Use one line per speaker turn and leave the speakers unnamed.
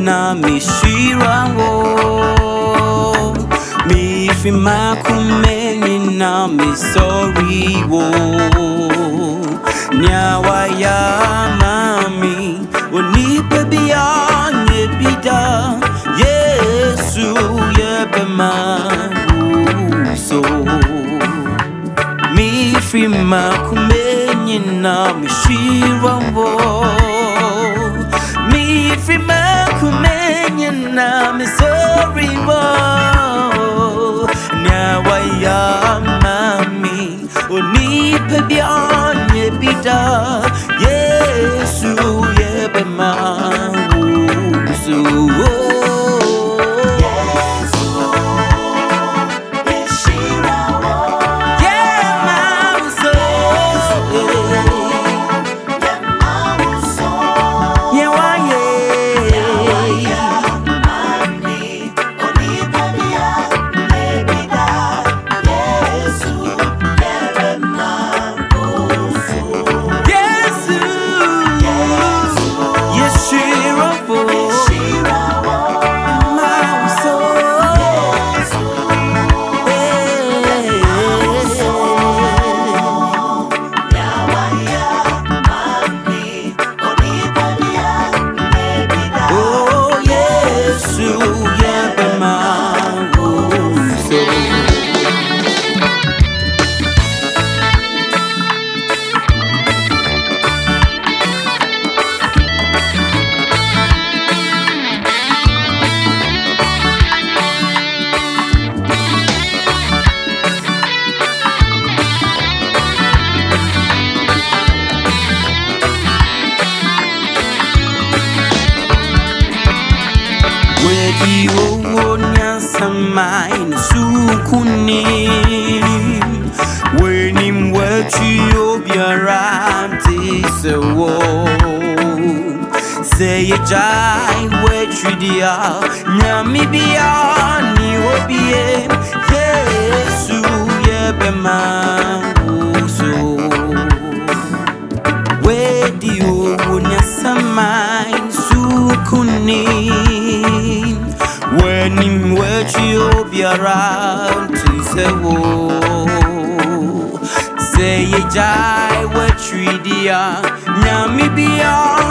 shirango mi fi makumeni na mi sorry wo. Nyawa ya mami onipe bia nye bida yesu yebe ma so mi fi makumeni na mi shirango mi fi makumeni mi sorry wo nyawa ya mami onipe bia nye Nyansamai na sukunim Wenim wechi obiara nti se wo. Se ye jai wechi dia Nyami bia ni obie Yesu yebe wechi obiara ntisewo seye jai wetridia nyami bia ni hobie